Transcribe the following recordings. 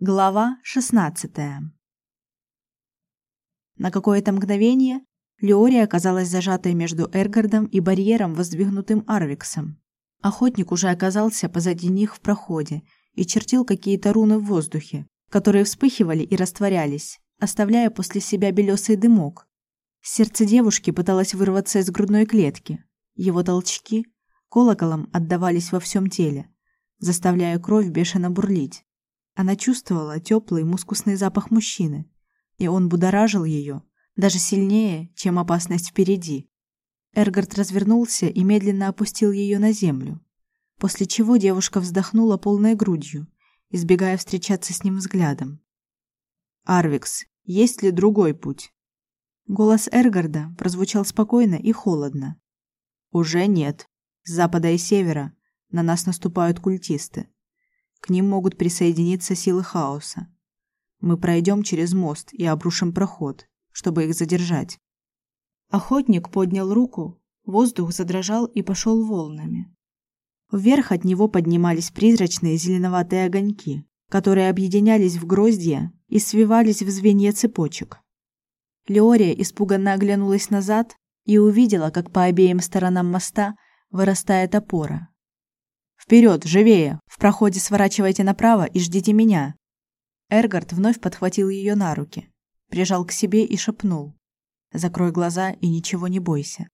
Глава 16. На какое-то мгновение Леория оказалась зажатой между Эргардом и барьером, воздвигнутым Арвиксом. Охотник уже оказался позади них в проходе и чертил какие-то руны в воздухе, которые вспыхивали и растворялись, оставляя после себя белесый дымок. Сердце девушки пыталось вырваться из грудной клетки. Его толчки колоколом отдавались во всем теле, заставляя кровь бешено бурлить. Она чувствовала теплый мускусный запах мужчины, и он будоражил ее даже сильнее, чем опасность впереди. Эргард развернулся и медленно опустил ее на землю, после чего девушка вздохнула полной грудью, избегая встречаться с ним взглядом. Арвикс, есть ли другой путь? Голос Эргарда прозвучал спокойно и холодно. Уже нет. С запада и севера на нас наступают культисты. К ним могут присоединиться силы хаоса. Мы пройдем через мост и обрушим проход, чтобы их задержать. Охотник поднял руку, воздух задрожал и пошел волнами. Вверх от него поднимались призрачные зеленоватые огоньки, которые объединялись в гроздья и свивались в звенья цепочек. Леория испуганно оглянулась назад и увидела, как по обеим сторонам моста вырастает опора. Вперед, живее! В проходе сворачивайте направо и ждите меня. Эргард вновь подхватил ее на руки, прижал к себе и шепнул: "Закрой глаза и ничего не бойся".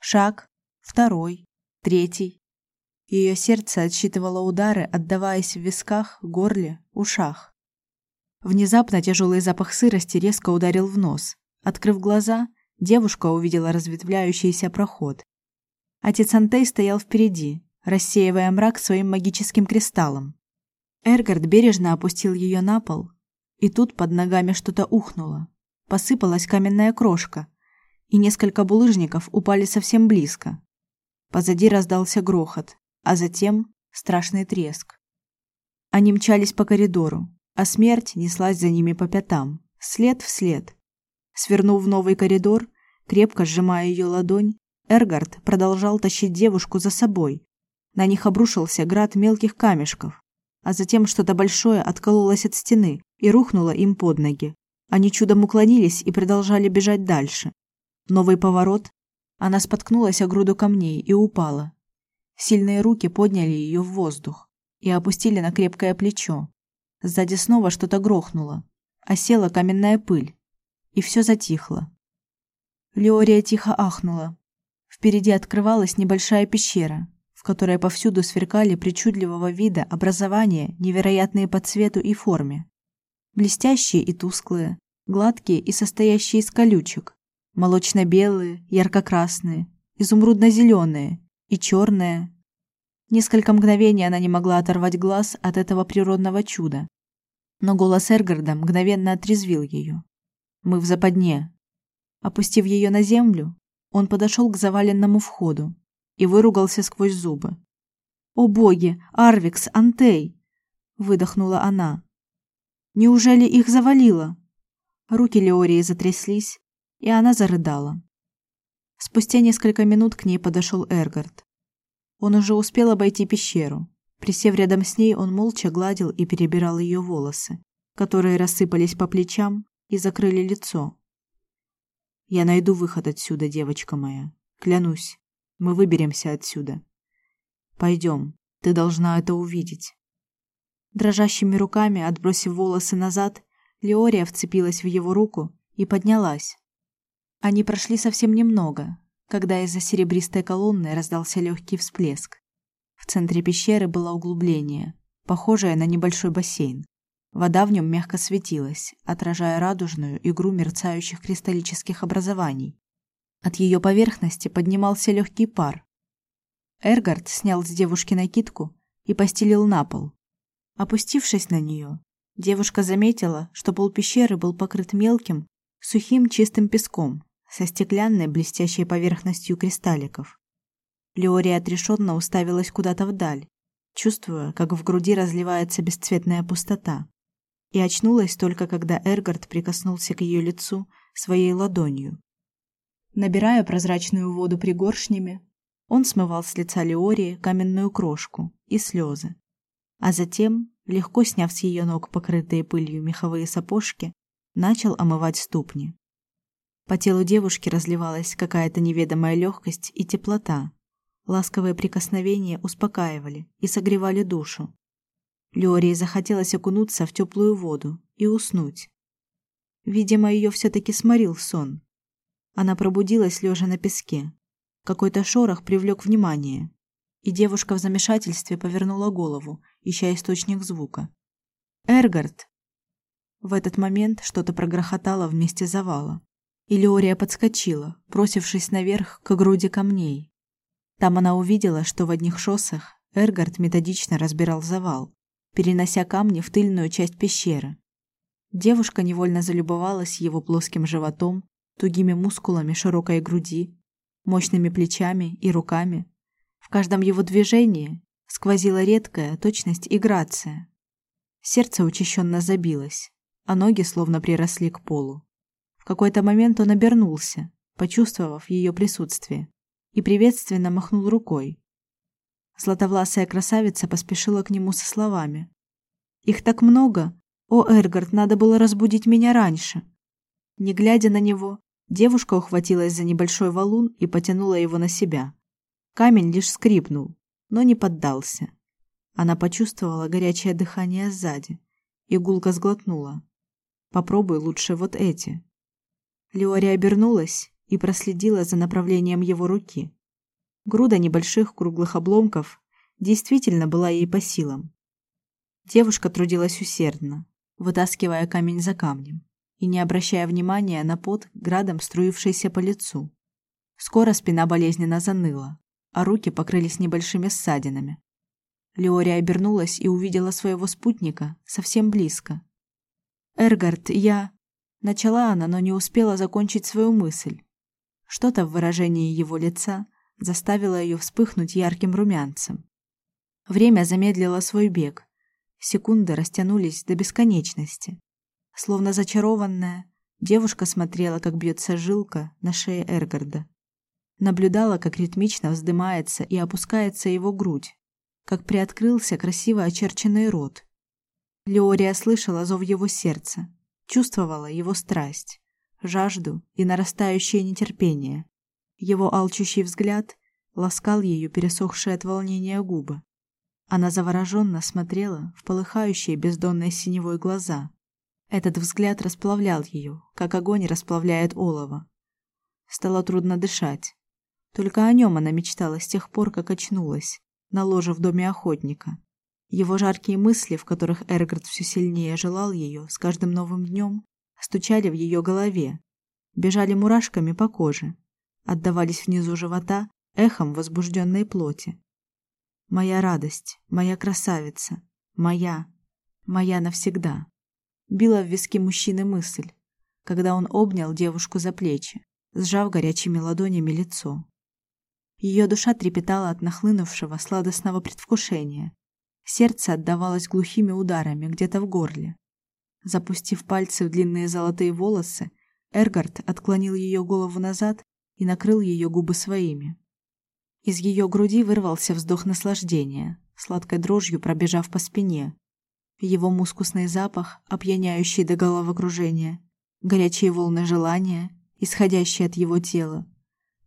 Шаг, второй, третий. Ее сердце отсчитывало удары, отдаваясь в висках, горле, ушах. Внезапно тяжелый запах сырости резко ударил в нос. Открыв глаза, девушка увидела разветвляющийся проход. Отец Антей стоял впереди, рассеивая мрак своим магическим кристаллом. Эргард бережно опустил ее на пол, и тут под ногами что-то ухнуло. Посыпалась каменная крошка, и несколько булыжников упали совсем близко. Позади раздался грохот, а затем страшный треск. Они мчались по коридору, а смерть неслась за ними по пятам, след в след. Свернув в новый коридор, крепко сжимая ее ладонь, Эргард продолжал тащить девушку за собой, на них обрушился град мелких камешков, а затем что-то большое откололось от стены и рухнуло им под ноги. Они чудом уклонились и продолжали бежать дальше. Новый поворот. Она споткнулась о груду камней и упала. Сильные руки подняли ее в воздух и опустили на крепкое плечо. Сзади снова что-то грохнуло. Осела каменная пыль. И все затихло. Леория тихо ахнула. Впереди открывалась небольшая пещера, которой повсюду сверкали причудливого вида образования, невероятные по цвету и форме. Блестящие и тусклые, гладкие и состоящие из колючек, молочно-белые, ярко-красные, изумрудно-зеленые и черные. Несколько мгновений она не могла оторвать глаз от этого природного чуда. Но голос Эргарда мгновенно отрезвил ее. Мы в западне. Опустив ее на землю, он подошел к заваленному входу и выругался сквозь зубы. «О боги! Арвикс, Антей!» – выдохнула она. «Неужели их завалило?» Руки Леории затряслись, и она зарыдала. Спустя несколько минут к ней подошел Эргард. Он уже успел обойти пещеру. Присев рядом с ней, он молча гладил и перебирал ее волосы, которые рассыпались по плечам и закрыли лицо. «Я найду выход отсюда, девочка моя, клянусь. Мы выберемся отсюда. Пойдем, ты должна это увидеть. Дрожащими руками, отбросив волосы назад, Леория вцепилась в его руку и поднялась. Они прошли совсем немного, когда из-за серебристой колонны раздался легкий всплеск. В центре пещеры было углубление, похожее на небольшой бассейн. Вода в нем мягко светилась, отражая радужную игру мерцающих кристаллических образований. От ее поверхности поднимался легкий пар. Эргард снял с девушки накидку и постелил на пол. Опустившись на нее, девушка заметила, что пол пещеры был покрыт мелким, сухим чистым песком со стеклянной блестящей поверхностью кристалликов. Леория отрешенно уставилась куда-то вдаль, чувствуя, как в груди разливается бесцветная пустота. И очнулась только когда Эргард прикоснулся к ее лицу своей ладонью. Набирая прозрачную воду пригоршнями, он смывал с лица Леории каменную крошку и слезы, а затем легко сняв с ее ног покрытые пылью меховые сапожки, начал омывать ступни. По телу девушки разливалась какая-то неведомая легкость и теплота. Ласковые прикосновения успокаивали и согревали душу. Леории захотелось окунуться в теплую воду и уснуть. Видимо, ее все-таки сморил сон. Она пробудилась лежа на песке. Какой-то шорох привлек внимание, и девушка в замешательстве повернула голову, ища источник звука. «Эргард!» В этот момент что-то прогрохотало вместе завала, и Леория подскочила, бросившись наверх к груди камней. Там она увидела, что в одних шоссах Эргард методично разбирал завал, перенося камни в тыльную часть пещеры. Девушка невольно залюбовалась его плоским животом, тугими мускулами широкой груди, мощными плечами и руками. В каждом его движении сквозила редкая точность и грация. Сердце учащенно забилось, а ноги словно приросли к полу. В какой-то момент он обернулся, почувствовав ее присутствие и приветственно махнул рукой. Златовласая красавица поспешила к нему со словами: "Их так много. О, Эргард, надо было разбудить меня раньше". Не глядя на него, девушка ухватилась за небольшой валун и потянула его на себя. Камень лишь скрипнул, но не поддался. Она почувствовала горячее дыхание сзади и гулко сглотнула. Попробуй лучше вот эти. Леори обернулась и проследила за направлением его руки. Груда небольших круглых обломков действительно была ей по силам. Девушка трудилась усердно, вытаскивая камень за камнем и не обращая внимания на пот, градом струившийся по лицу. Скоро спина болезненно заныла, а руки покрылись небольшими ссадинами. Леория обернулась и увидела своего спутника совсем близко. «Эргард, я...» Начала она, но не успела закончить свою мысль. Что-то в выражении его лица заставило ее вспыхнуть ярким румянцем. Время замедлило свой бег. Секунды растянулись до бесконечности. Словно зачарованная, девушка смотрела, как бьется жилка на шее Эргарда. Наблюдала, как ритмично вздымается и опускается его грудь, как приоткрылся красиво очерченный рот. Леория слышала зов его сердца, чувствовала его страсть жажду и нарастающее нетерпение. Его алчущий взгляд ласкал ее пересохшие от волнения губы. Она завороженно смотрела в полыхающие бездонной синевой глаза. Этот взгляд расплавлял ее, как огонь расплавляет олово. Стало трудно дышать. Только о нем она мечтала с тех пор, как очнулась на ложе в доме охотника. Его жаркие мысли, в которых Эргард все сильнее желал ее с каждым новым днем, стучали в ее голове, бежали мурашками по коже, отдавались внизу живота эхом возбужденной плоти. Моя радость, моя красавица, моя, моя навсегда. Била в виски мужчины мысль, когда он обнял девушку за плечи, сжав горячими ладонями лицо. Ее душа трепетала от нахлынувшего сладостного предвкушения. Сердце отдавалось глухими ударами где-то в горле. Запустив пальцы в длинные золотые волосы, Эргард отклонил ее голову назад и накрыл ее губы своими. Из ее груди вырвался вздох наслаждения, сладкой дрожью пробежав по спине. Его мускусный запах, опьяняющий до головокружения, горячие волны желания, исходящие от его тела.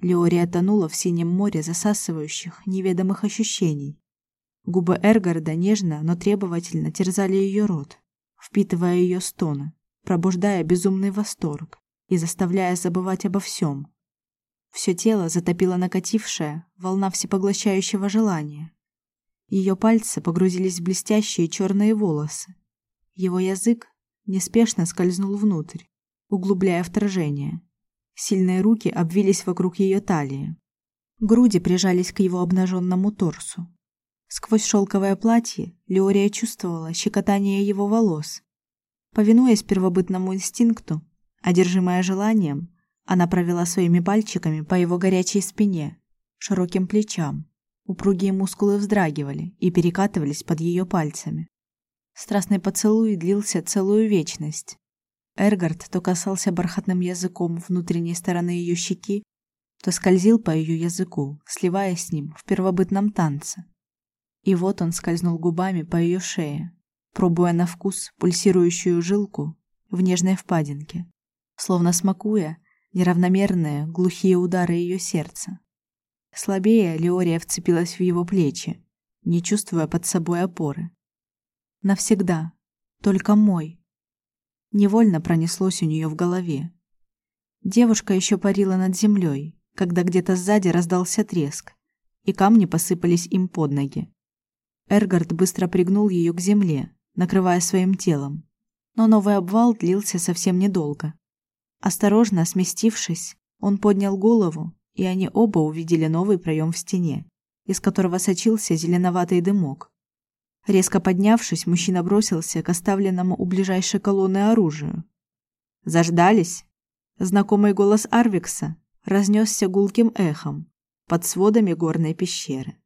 Леория тонула в синем море засасывающих, неведомых ощущений. Губы Эргарда нежно, но требовательно терзали ее рот впитывая ее стоны, пробуждая безумный восторг и заставляя забывать обо всем. Все тело затопило накатившая волна всепоглощающего желания. Ее пальцы погрузились в блестящие черные волосы. Его язык неспешно скользнул внутрь, углубляя вторжение. Сильные руки обвились вокруг ее талии. Груди прижались к его обнаженному торсу. Сквозь шелковое платье Леория чувствовала щекотание его волос. Повинуясь первобытному инстинкту, одержимая желанием, она провела своими пальчиками по его горячей спине, широким плечам. Упругие мускулы вздрагивали и перекатывались под ее пальцами. Страстный поцелуй длился целую вечность. Эргард то касался бархатным языком внутренней стороны ее щеки, то скользил по ее языку, сливаясь с ним в первобытном танце. И вот он скользнул губами по ее шее, пробуя на вкус пульсирующую жилку в нежной впадинке, словно смакуя неравномерные глухие удары ее сердца. Слабее Леория вцепилась в его плечи, не чувствуя под собой опоры. Навсегда, только мой. Невольно пронеслось у нее в голове. Девушка еще парила над землей, когда где-то сзади раздался треск, и камни посыпались им под ноги. Эргард быстро пригнул ее к земле, накрывая своим телом. Но новый обвал длился совсем недолго. Осторожно сместившись, он поднял голову, и они оба увидели новый проем в стене, из которого сочился зеленоватый дымок. Резко поднявшись, мужчина бросился к оставленному у ближайшей колонны оружию. Заждались. Знакомый голос Арвикса разнесся гулким эхом под сводами горной пещеры.